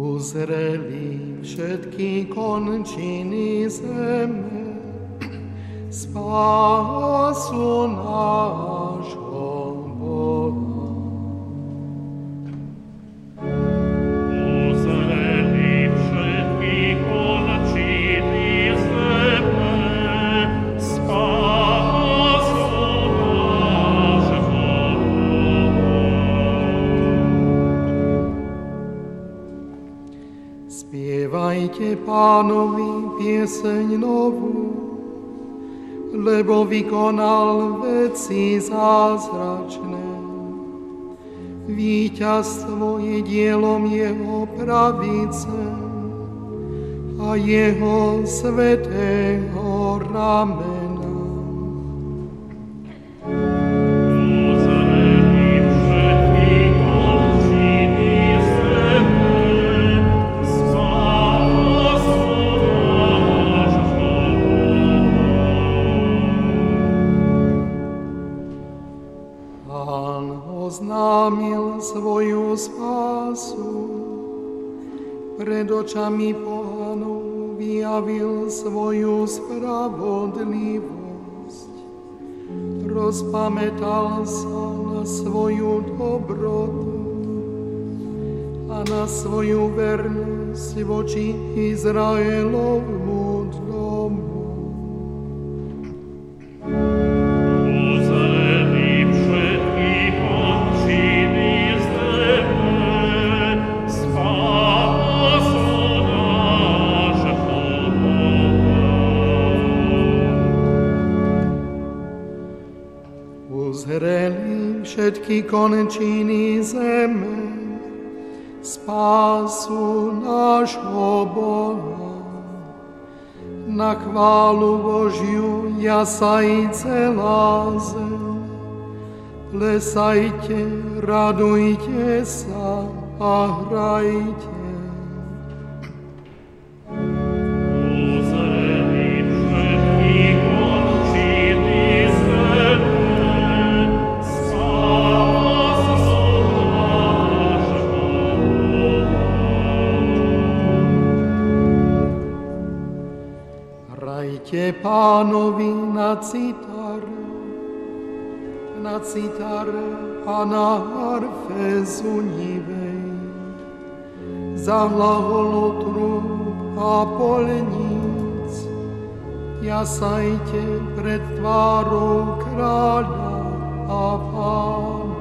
Uzreli všetky končiny zeme, spásu nášho Spievajte pánovi pieseň novú, lebo vykonal veci zázračné. Víťazstvo je dielom jeho pravice a jeho svetého ramena. Oznámil svoju spásu, pred očami pohanov vyjavil svoju spravodlivosť. Rozpamätal sa na svoju dobrotu a na svoju vernosť voči Izraelovmu domu. Uzreli všetky končiny zeme, spásu nášho Boha. Na chválu Božiu jasaj celá zem. Plesajte, radujte sa a hrajte. Hrajte pánovi na citare, na citare a na harfe zunivej. Za hlaholu trúb a polníc, jasajte pred tvárou kráľa a pána.